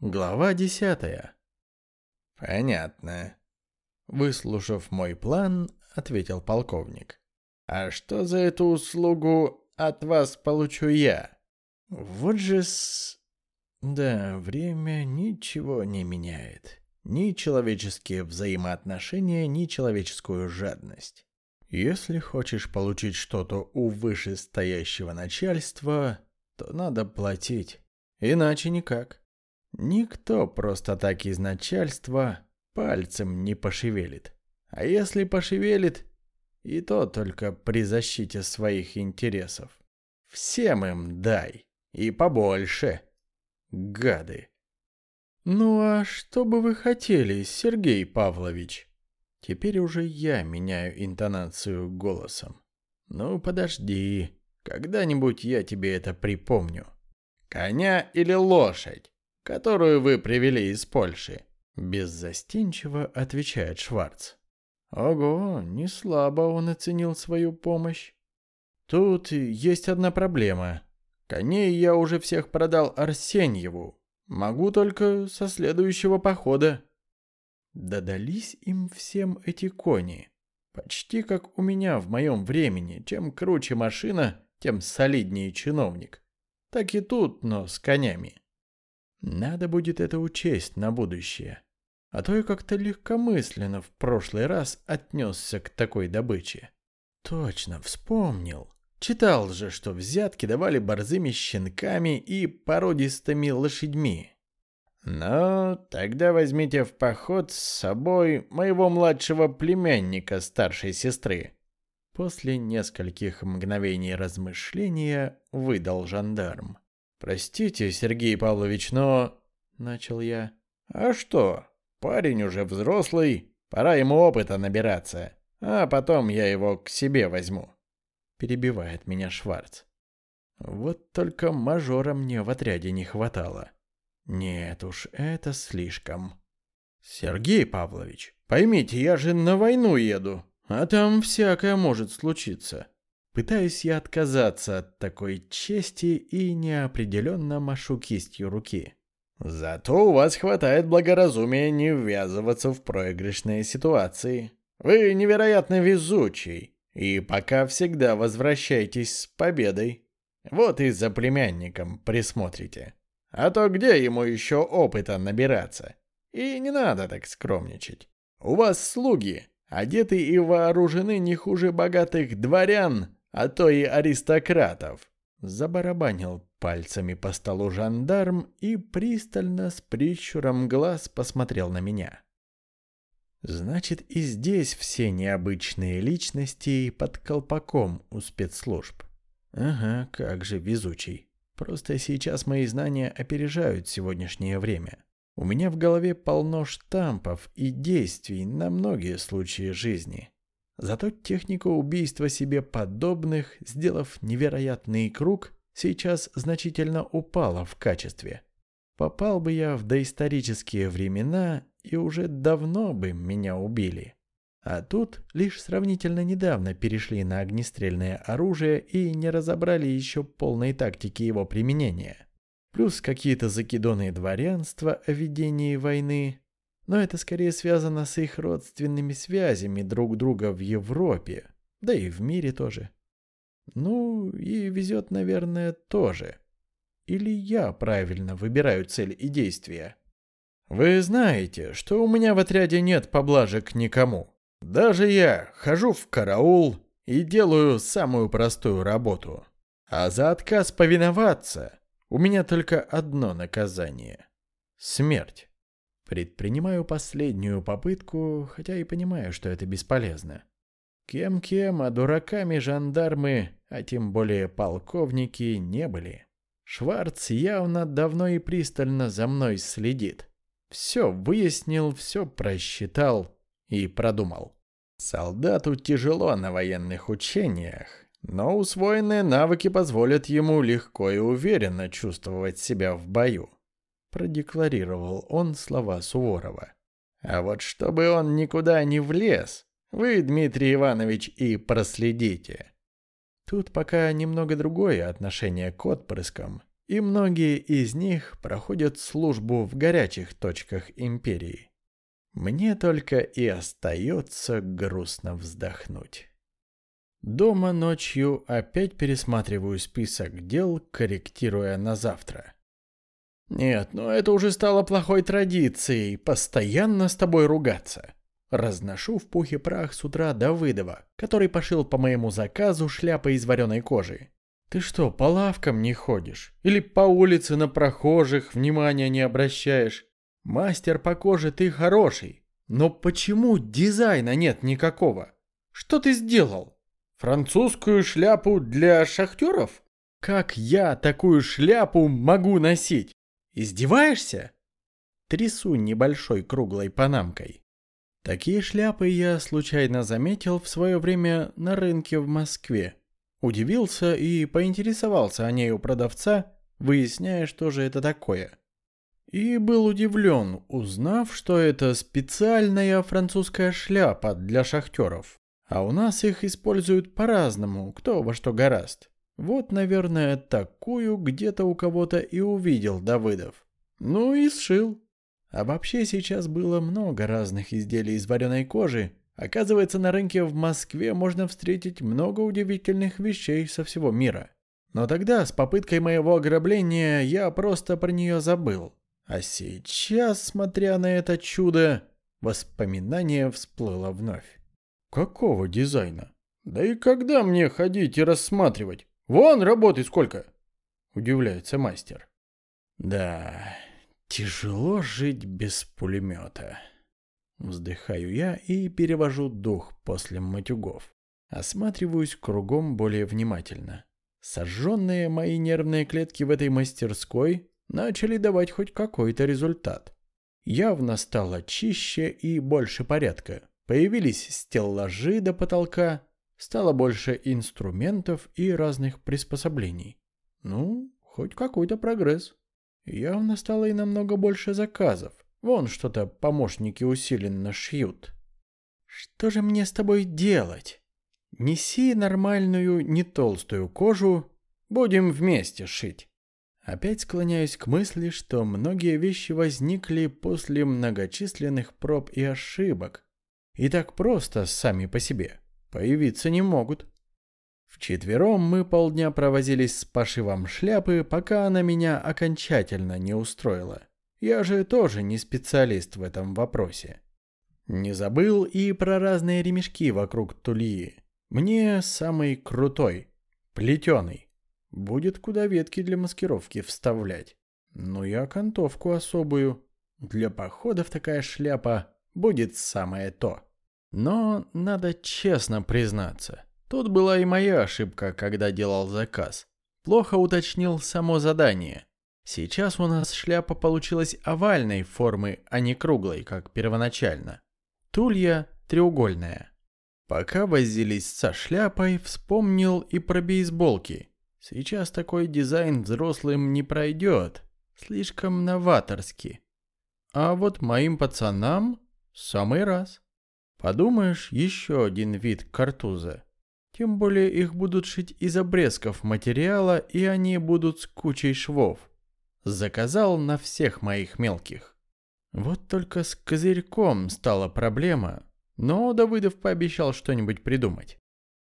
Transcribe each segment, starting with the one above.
Глава десятая. Понятно. Выслушав мой план, ответил полковник. А что за эту услугу от вас получу я? Вот же с... Да, время ничего не меняет. Ни человеческие взаимоотношения, ни человеческую жадность. Если хочешь получить что-то у вышестоящего начальства, то надо платить. Иначе никак. Никто просто так из начальства пальцем не пошевелит. А если пошевелит, и то только при защите своих интересов. Всем им дай, и побольше. Гады. Ну а что бы вы хотели, Сергей Павлович? Теперь уже я меняю интонацию голосом. Ну подожди, когда-нибудь я тебе это припомню. Коня или лошадь? Которую вы привели из Польши?» Беззастенчиво отвечает Шварц. Ого, не слабо он оценил свою помощь. Тут есть одна проблема. Коней я уже всех продал Арсеньеву. Могу только со следующего похода. Додались им всем эти кони. Почти как у меня в моем времени. Чем круче машина, тем солиднее чиновник. Так и тут, но с конями. Надо будет это учесть на будущее. А то я как-то легкомысленно в прошлый раз отнесся к такой добыче. Точно, вспомнил. Читал же, что взятки давали борзыми щенками и породистыми лошадьми. «Ну, тогда возьмите в поход с собой моего младшего племянника старшей сестры». После нескольких мгновений размышления выдал жандарм. «Простите, Сергей Павлович, но...» — начал я. «А что? Парень уже взрослый, пора ему опыта набираться, а потом я его к себе возьму». Перебивает меня Шварц. Вот только мажора мне в отряде не хватало. Нет уж, это слишком. Сергей Павлович, поймите, я же на войну еду, а там всякое может случиться. Пытаюсь я отказаться от такой чести и неопределенно машу кистью руки. Зато у вас хватает благоразумия не ввязываться в проигрышные ситуации. Вы невероятно везучий, и пока всегда возвращаетесь с победой. Вот и за племянником присмотрите. А то где ему еще опыта набираться? И не надо так скромничать. У вас слуги, одеты и вооружены не хуже богатых дворян, а то и аристократов. Забарабанил пальцами по столу жандарм и пристально с прищуром глаз посмотрел на меня. Значит, и здесь все необычные личности под колпаком у спецслужб. Ага, как же везучий. Просто сейчас мои знания опережают сегодняшнее время. У меня в голове полно штампов и действий на многие случаи жизни. Зато техника убийства себе подобных, сделав невероятный круг, сейчас значительно упала в качестве. Попал бы я в доисторические времена, и уже давно бы меня убили. А тут лишь сравнительно недавно перешли на огнестрельное оружие и не разобрали еще полной тактики его применения. Плюс какие-то закидоны дворянства о ведении войны, но это скорее связано с их родственными связями друг друга в Европе, да и в мире тоже. Ну, и везет, наверное, тоже. Или я правильно выбираю цель и действия? Вы знаете, что у меня в отряде нет поблажек никому. Даже я хожу в караул и делаю самую простую работу. А за отказ повиноваться у меня только одно наказание — смерть. Предпринимаю последнюю попытку, хотя и понимаю, что это бесполезно. Кем-кем, а дураками жандармы, а тем более полковники, не были. Шварц явно давно и пристально за мной следит. Все выяснил, все просчитал и продумал. Солдату тяжело на военных учениях, но усвоенные навыки позволят ему легко и уверенно чувствовать себя в бою продекларировал он слова Суворова. А вот чтобы он никуда не влез, вы, Дмитрий Иванович, и проследите. Тут пока немного другое отношение к отпрыскам, и многие из них проходят службу в горячих точках империи. Мне только и остается грустно вздохнуть. Дома ночью опять пересматриваю список дел, корректируя на завтра. Нет, ну это уже стало плохой традицией, постоянно с тобой ругаться. Разношу в пухе прах с утра Давыдова, который пошил по моему заказу шляпы из вареной кожи. Ты что, по лавкам не ходишь? Или по улице на прохожих внимания не обращаешь? Мастер по коже ты хороший, но почему дизайна нет никакого? Что ты сделал? Французскую шляпу для шахтеров? Как я такую шляпу могу носить? Издеваешься? Трясу небольшой круглой панамкой. Такие шляпы я случайно заметил в свое время на рынке в Москве. Удивился и поинтересовался о ней у продавца, выясняя, что же это такое. И был удивлен, узнав, что это специальная французская шляпа для шахтеров. А у нас их используют по-разному, кто во что гораст. Вот, наверное, такую где-то у кого-то и увидел Давыдов. Ну и сшил. А вообще сейчас было много разных изделий из вареной кожи. Оказывается, на рынке в Москве можно встретить много удивительных вещей со всего мира. Но тогда, с попыткой моего ограбления, я просто про нее забыл. А сейчас, смотря на это чудо, воспоминание всплыло вновь. Какого дизайна? Да и когда мне ходить и рассматривать? Вон работы сколько! Удивляется мастер. Да, Тяжело жить без пулемета. Вздыхаю я и перевожу дух после матюгов. Осматриваюсь кругом более внимательно. Сожженные мои нервные клетки в этой мастерской начали давать хоть какой-то результат. Явно стало чище и больше порядка. Появились стеллажи до потолка, стало больше инструментов и разных приспособлений. Ну, хоть какой-то прогресс. Явно стало и намного больше заказов. Вон что-то помощники усиленно шьют. Что же мне с тобой делать? Неси нормальную, не толстую кожу, будем вместе шить. Опять склоняюсь к мысли, что многие вещи возникли после многочисленных проб и ошибок. И так просто сами по себе появиться не могут. Вчетвером мы полдня провозились с пошивом шляпы, пока она меня окончательно не устроила. Я же тоже не специалист в этом вопросе. Не забыл и про разные ремешки вокруг тульи. Мне самый крутой, плетеный. Будет куда ветки для маскировки вставлять. Ну и окантовку особую. Для походов такая шляпа будет самое то. Но надо честно признаться, Тут была и моя ошибка, когда делал заказ. Плохо уточнил само задание. Сейчас у нас шляпа получилась овальной формы, а не круглой, как первоначально. Тулья треугольная. Пока возились со шляпой, вспомнил и про бейсболки. Сейчас такой дизайн взрослым не пройдет. Слишком новаторски. А вот моим пацанам самый раз. Подумаешь, еще один вид картуза. Тем более их будут шить из обрезков материала, и они будут с кучей швов. Заказал на всех моих мелких. Вот только с козырьком стала проблема, но Давыдов пообещал что-нибудь придумать.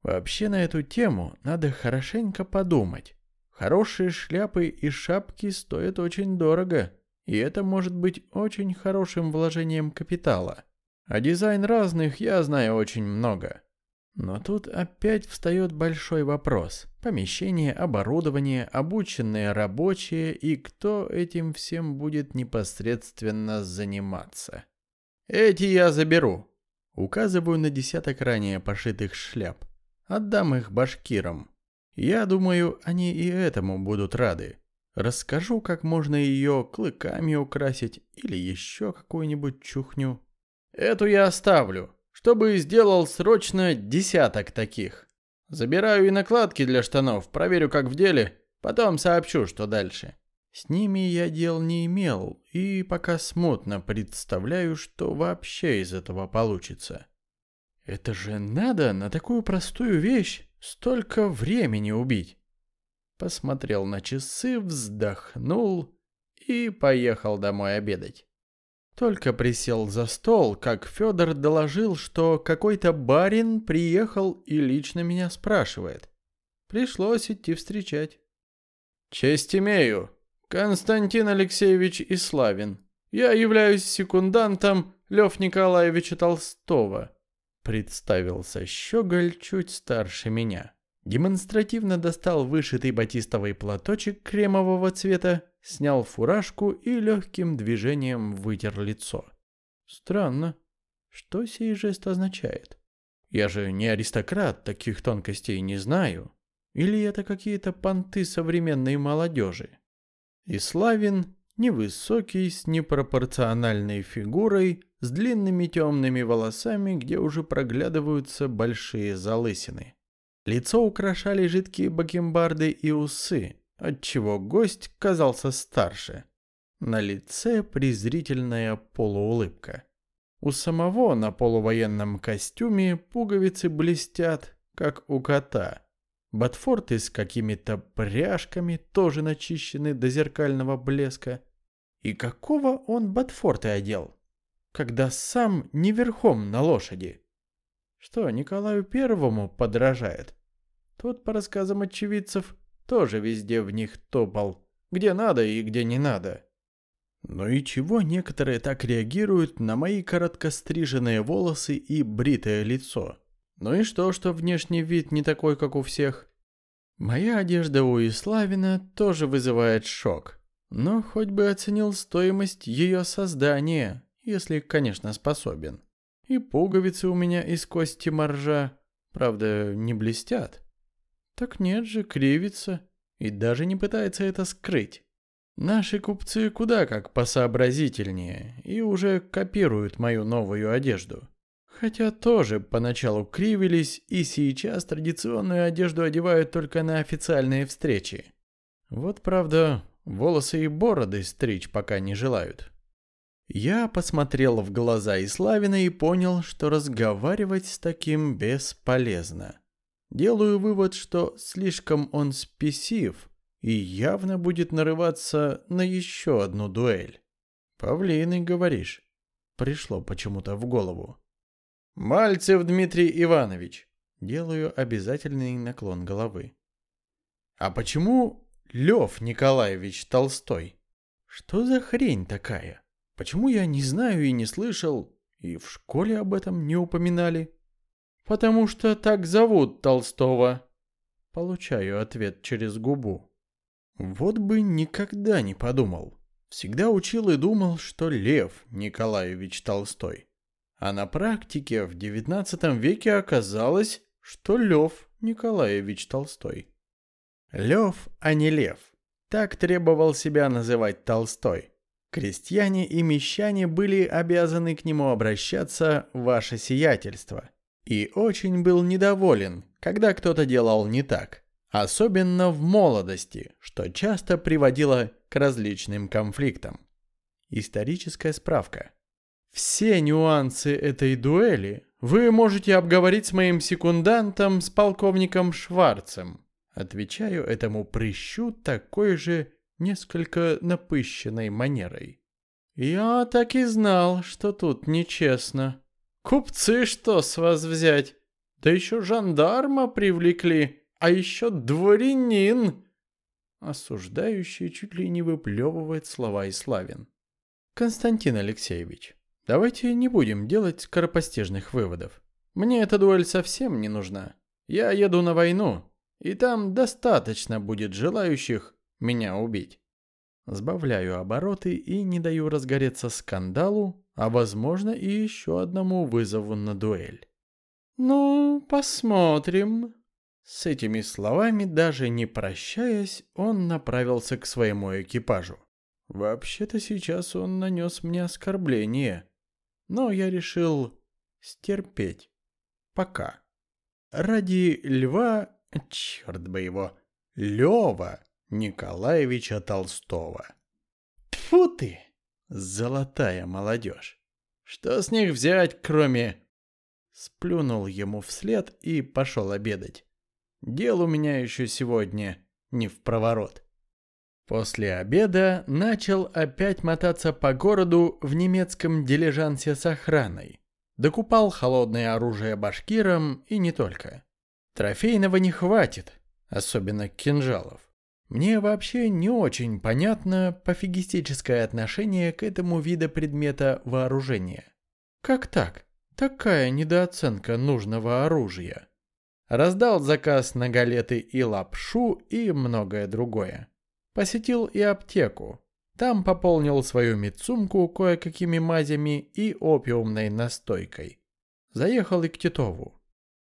Вообще на эту тему надо хорошенько подумать. Хорошие шляпы и шапки стоят очень дорого, и это может быть очень хорошим вложением капитала. А дизайн разных я знаю очень много. Но тут опять встает большой вопрос. Помещение, оборудование, обученные рабочие и кто этим всем будет непосредственно заниматься. Эти я заберу. Указываю на десяток ранее пошитых шляп. Отдам их башкирам. Я думаю, они и этому будут рады. Расскажу, как можно ее клыками украсить или еще какую-нибудь чухню. Эту я оставлю чтобы сделал срочно десяток таких. Забираю и накладки для штанов, проверю как в деле, потом сообщу, что дальше. С ними я дел не имел и пока смутно представляю, что вообще из этого получится. Это же надо на такую простую вещь столько времени убить. посмотрел на часы, вздохнул и поехал домой обедать. Только присел за стол, как Федор доложил, что какой-то барин приехал и лично меня спрашивает. Пришлось идти встречать. «Честь имею, Константин Алексеевич Иславин. Я являюсь секундантом Лев Николаевича Толстого», представился Щеголь чуть старше меня. Демонстративно достал вышитый батистовый платочек кремового цвета, снял фуражку и легким движением вытер лицо. Странно. Что сей жест означает? Я же не аристократ, таких тонкостей не знаю. Или это какие-то понты современной молодежи? И Славин невысокий, с непропорциональной фигурой, с длинными темными волосами, где уже проглядываются большие залысины. Лицо украшали жидкие бакенбарды и усы, отчего гость казался старше. На лице презрительная полуулыбка. У самого на полувоенном костюме пуговицы блестят, как у кота. Ботфорты с какими-то пряжками тоже начищены до зеркального блеска. И какого он ботфорты одел, когда сам не верхом на лошади? Что, Николаю Первому подражает? Тот, по рассказам очевидцев, тоже везде в них топал, где надо и где не надо. Ну и чего некоторые так реагируют на мои короткостриженные волосы и бритое лицо? Ну и что, что внешний вид не такой, как у всех? Моя одежда у Иславина тоже вызывает шок. Но хоть бы оценил стоимость ее создания, если, конечно, способен. И пуговицы у меня из кости моржа, правда, не блестят. Так нет же, кривится и даже не пытается это скрыть. Наши купцы куда как посообразительнее и уже копируют мою новую одежду. Хотя тоже поначалу кривились и сейчас традиционную одежду одевают только на официальные встречи. Вот правда, волосы и бороды стричь пока не желают. Я посмотрел в глаза Иславина и понял, что разговаривать с таким бесполезно. Делаю вывод, что слишком он спесив и явно будет нарываться на еще одну дуэль. Павлины, говоришь? Пришло почему-то в голову. Мальцев Дмитрий Иванович. Делаю обязательный наклон головы. А почему Лев Николаевич Толстой? Что за хрень такая? Почему я не знаю и не слышал, и в школе об этом не упоминали? Потому что так зовут Толстого. Получаю ответ через губу. Вот бы никогда не подумал. Всегда учил и думал, что Лев Николаевич Толстой. А на практике в XIX веке оказалось, что Лев Николаевич Толстой. Лев, а не Лев. Так требовал себя называть Толстой. Крестьяне и мещане были обязаны к нему обращаться «Ваше сиятельство». И очень был недоволен, когда кто-то делал не так. Особенно в молодости, что часто приводило к различным конфликтам. Историческая справка. Все нюансы этой дуэли вы можете обговорить с моим секундантом, с полковником Шварцем. Отвечаю этому прыщу такой же несколько напыщенной манерой. Я так и знал, что тут нечестно. Купцы что с вас взять? Да еще жандарма привлекли, а еще дворянин. Осуждающий чуть ли не выплевывает слова и Славин. Константин Алексеевич, Давайте не будем делать скоропостижных выводов. Мне эта дуэль совсем не нужна. Я еду на войну, и там достаточно будет желающих меня убить. Сбавляю обороты и не даю разгореться скандалу, а возможно и еще одному вызову на дуэль. Ну, посмотрим. С этими словами, даже не прощаясь, он направился к своему экипажу. Вообще-то сейчас он нанес мне оскорбление, но я решил стерпеть. Пока. Ради льва, черт бы его, Лева Николаевича Толстого. Тфу ты, золотая молодежь. Что с них взять, кроме... Сплюнул ему вслед и пошел обедать. Дел у меня еще сегодня не в проворот. После обеда начал опять мотаться по городу в немецком дилижансе с охраной. Докупал холодное оружие башкирам и не только. Трофейного не хватит, особенно кинжалов. Мне вообще не очень понятно пофигистическое отношение к этому виду предмета вооружения. Как так? Такая недооценка нужного оружия. Раздал заказ на галеты и лапшу и многое другое. Посетил и аптеку. Там пополнил свою медсумку кое-какими мазями и опиумной настойкой. Заехал и к Титову.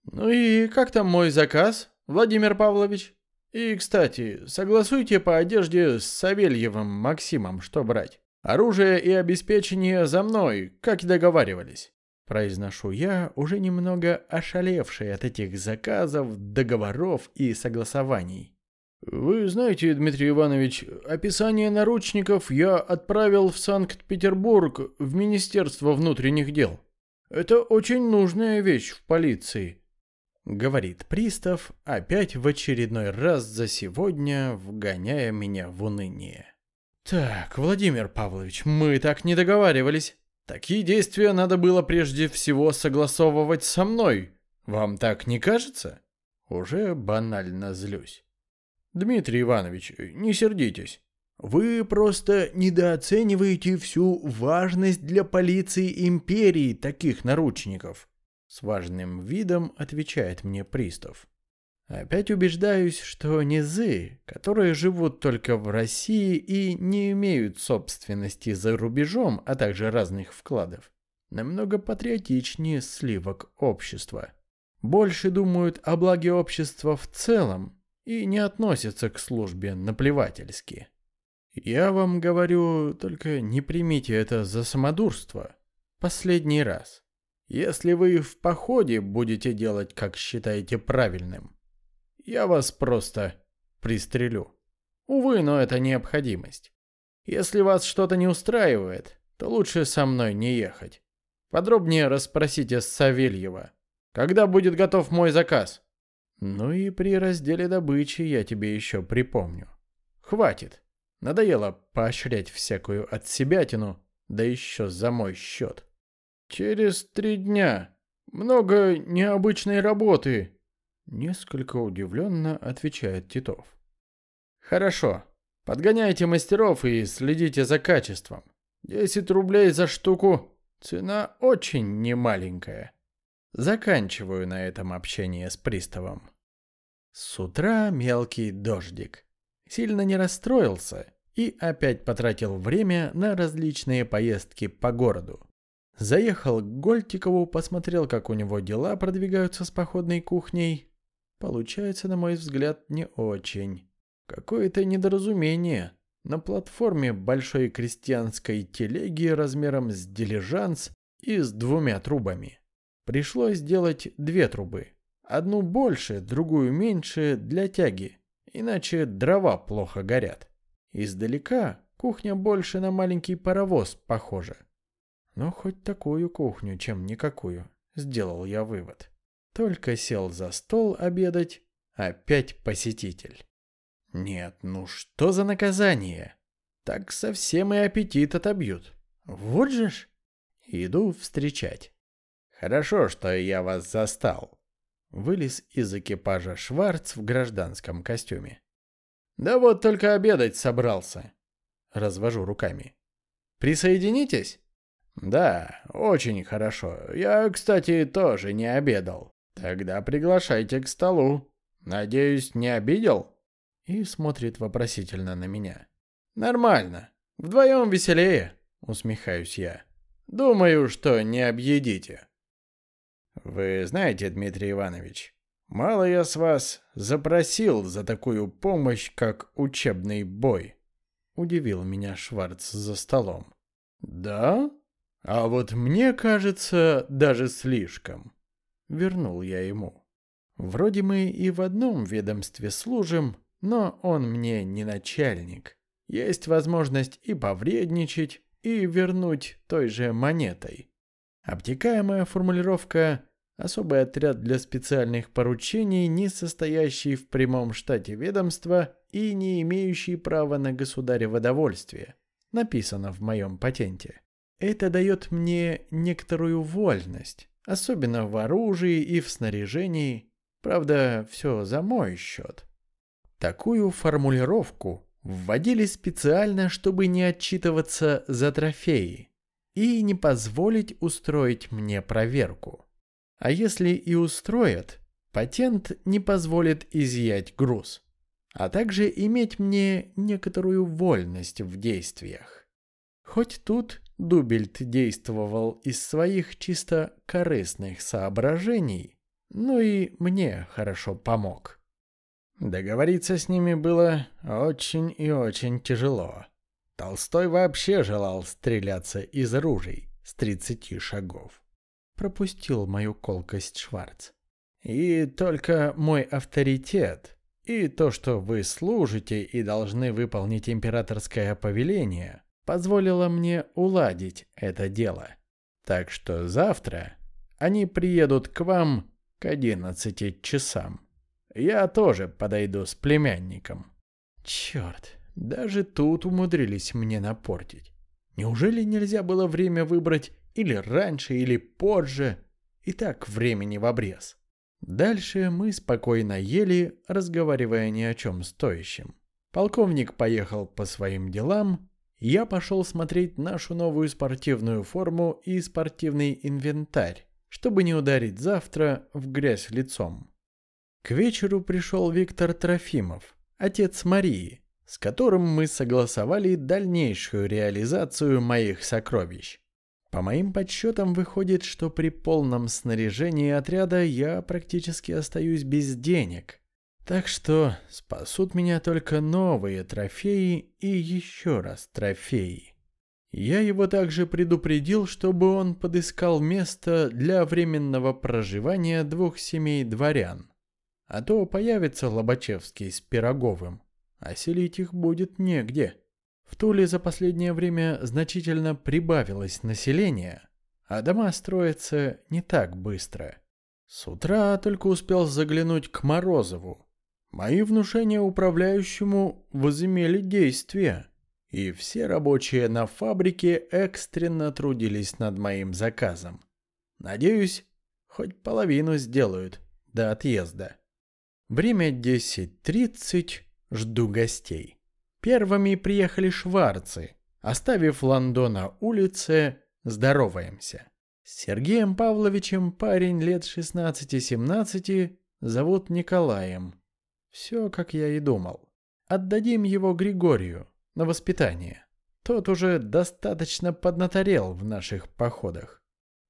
«Ну и как там мой заказ, Владимир Павлович? И, кстати, согласуйте по одежде с Савельевым Максимом, что брать. Оружие и обеспечение за мной, как и договаривались». Произношу я, уже немного ошалевший от этих заказов, договоров и согласований. «Вы знаете, Дмитрий Иванович, описание наручников я отправил в Санкт-Петербург в Министерство внутренних дел. Это очень нужная вещь в полиции», — говорит пристав, опять в очередной раз за сегодня вгоняя меня в уныние. «Так, Владимир Павлович, мы так не договаривались. Такие действия надо было прежде всего согласовывать со мной. Вам так не кажется?» Уже банально злюсь. Дмитрий Иванович, не сердитесь. Вы просто недооцениваете всю важность для полиции империи таких наручников. С важным видом отвечает мне пристав. Опять убеждаюсь, что низы, которые живут только в России и не имеют собственности за рубежом, а также разных вкладов, намного патриотичнее сливок общества. Больше думают о благе общества в целом, и не относится к службе наплевательски. Я вам говорю, только не примите это за самодурство. Последний раз. Если вы в походе будете делать, как считаете правильным, я вас просто пристрелю. Увы, но это необходимость. Если вас что-то не устраивает, то лучше со мной не ехать. Подробнее расспросите Савельева. Когда будет готов мой заказ? Ну и при разделе добычи я тебе еще припомню. Хватит. Надоело поощрять всякую отсебятину, да еще за мой счет. Через три дня. Много необычной работы. Несколько удивленно отвечает Титов. Хорошо. Подгоняйте мастеров и следите за качеством. Десять рублей за штуку. Цена очень немаленькая. Заканчиваю на этом общение с приставом. С утра мелкий дождик. Сильно не расстроился и опять потратил время на различные поездки по городу. Заехал к Гольтикову, посмотрел, как у него дела продвигаются с походной кухней. Получается, на мой взгляд, не очень. Какое-то недоразумение. На платформе большой крестьянской телеги размером с дилижанс и с двумя трубами. Пришлось сделать две трубы. Одну больше, другую меньше для тяги, иначе дрова плохо горят. Издалека кухня больше на маленький паровоз похожа. Но хоть такую кухню, чем никакую, сделал я вывод. Только сел за стол обедать, опять посетитель. Нет, ну что за наказание? Так совсем и аппетит отобьют. Вот же ж. Иду встречать. Хорошо, что я вас застал. Вылез из экипажа Шварц в гражданском костюме. Да вот только обедать собрался. Развожу руками. Присоединитесь? Да, очень хорошо. Я, кстати, тоже не обедал. Тогда приглашайте к столу. Надеюсь, не обидел? И смотрит вопросительно на меня. Нормально. Вдвоем веселее, усмехаюсь я. Думаю, что не объедите. Вы знаете, Дмитрий Иванович, мало я с вас запросил за такую помощь, как учебный бой. Удивил меня Шварц за столом. Да? А вот мне кажется, даже слишком. Вернул я ему. Вроде мы и в одном ведомстве служим, но он мне не начальник. Есть возможность и повредничать, и вернуть той же монетой. Обтекаемая формулировка «особый отряд для специальных поручений, не состоящий в прямом штате ведомства» и не имеющий права на государево довольствие, написано в моем патенте. Это дает мне некоторую вольность, особенно в оружии и в снаряжении, правда, все за мой счет. Такую формулировку вводили специально, чтобы не отчитываться за трофеи и не позволить устроить мне проверку. А если и устроят, патент не позволит изъять груз, а также иметь мне некоторую вольность в действиях. Хоть тут Дубельт действовал из своих чисто корыстных соображений, но и мне хорошо помог. Договориться с ними было очень и очень тяжело. Толстой вообще желал стреляться из ружей с 30 шагов. Пропустил мою колкость Шварц. И только мой авторитет и то, что вы служите и должны выполнить императорское повеление, позволило мне уладить это дело. Так что завтра они приедут к вам к 11 часам. Я тоже подойду с племянником. Черт, даже тут умудрились мне напортить. Неужели нельзя было время выбрать или раньше, или позже? И так времени в обрез. Дальше мы спокойно ели, разговаривая ни о чем стоящем. Полковник поехал по своим делам, я пошел смотреть нашу новую спортивную форму и спортивный инвентарь, чтобы не ударить завтра в грязь лицом. К вечеру пришел Виктор Трофимов, отец Марии, с которым мы согласовали дальнейшую реализацию моих сокровищ. По моим подсчетам выходит, что при полном снаряжении отряда я практически остаюсь без денег. Так что спасут меня только новые трофеи и еще раз трофеи. Я его также предупредил, чтобы он подыскал место для временного проживания двух семей дворян. А то появится Лобачевский с Пироговым а селить их будет негде. В Туле за последнее время значительно прибавилось население, а дома строятся не так быстро. С утра только успел заглянуть к Морозову. Мои внушения управляющему возымели действие, и все рабочие на фабрике экстренно трудились над моим заказом. Надеюсь, хоть половину сделают до отъезда. Время 10.30, Жду гостей. Первыми приехали шварцы. Оставив Ландо на улице, здороваемся. С Сергеем Павловичем парень лет 16-17 зовут Николаем. Все, как я и думал. Отдадим его Григорию на воспитание. Тот уже достаточно поднаторел в наших походах.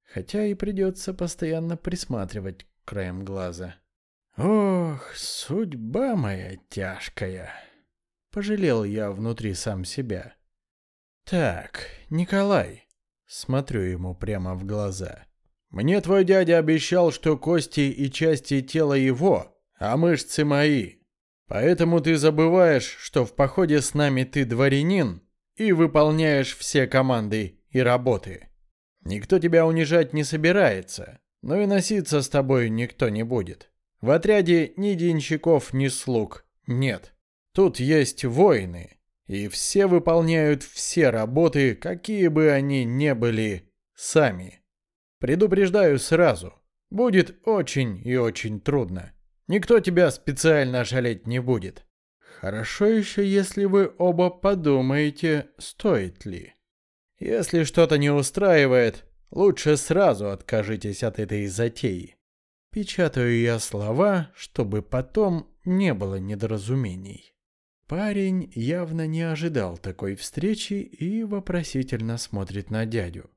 Хотя и придется постоянно присматривать краем глаза. Ох, судьба моя тяжкая. Пожалел я внутри сам себя. Так, Николай, смотрю ему прямо в глаза. Мне твой дядя обещал, что кости и части тела его, а мышцы мои. Поэтому ты забываешь, что в походе с нами ты дворянин и выполняешь все команды и работы. Никто тебя унижать не собирается, но и носиться с тобой никто не будет. В отряде ни денщиков, ни слуг нет. Тут есть воины, и все выполняют все работы, какие бы они ни были, сами. Предупреждаю сразу, будет очень и очень трудно. Никто тебя специально жалеть не будет. Хорошо еще, если вы оба подумаете, стоит ли. Если что-то не устраивает, лучше сразу откажитесь от этой затеи. Печатаю я слова, чтобы потом не было недоразумений. Парень явно не ожидал такой встречи и вопросительно смотрит на дядю.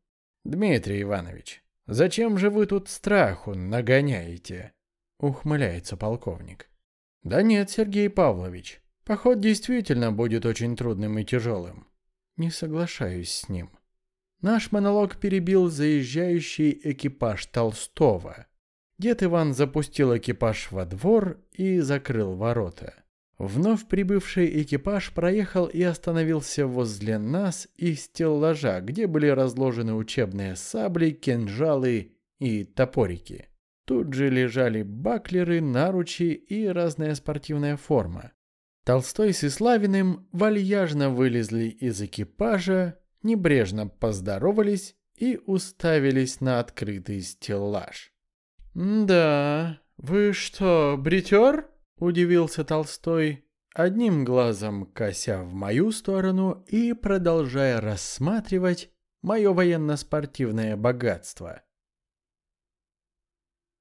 «Дмитрий Иванович, зачем же вы тут страху нагоняете?» Ухмыляется полковник. «Да нет, Сергей Павлович, поход действительно будет очень трудным и тяжелым. Не соглашаюсь с ним». Наш монолог перебил заезжающий экипаж Толстого – Дед Иван запустил экипаж во двор и закрыл ворота. Вновь прибывший экипаж проехал и остановился возле нас и стеллажа, где были разложены учебные сабли, кинжалы и топорики. Тут же лежали баклеры, наручи и разная спортивная форма. Толстой с Иславиным вальяжно вылезли из экипажа, небрежно поздоровались и уставились на открытый стеллаж. «Да, вы что, бритер?» – удивился Толстой, одним глазом кося в мою сторону и продолжая рассматривать мое военно-спортивное богатство.